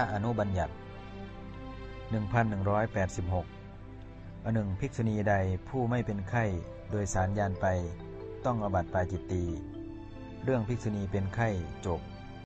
ระอนุบัญญัติ 1186อันหนึ่งภิกษุณีใดผู้ไม่เป็นไข้โดยสารยานไป ต้องอบัติปาจิตตี เรื่องภิกษุณีเป็นไข้จบ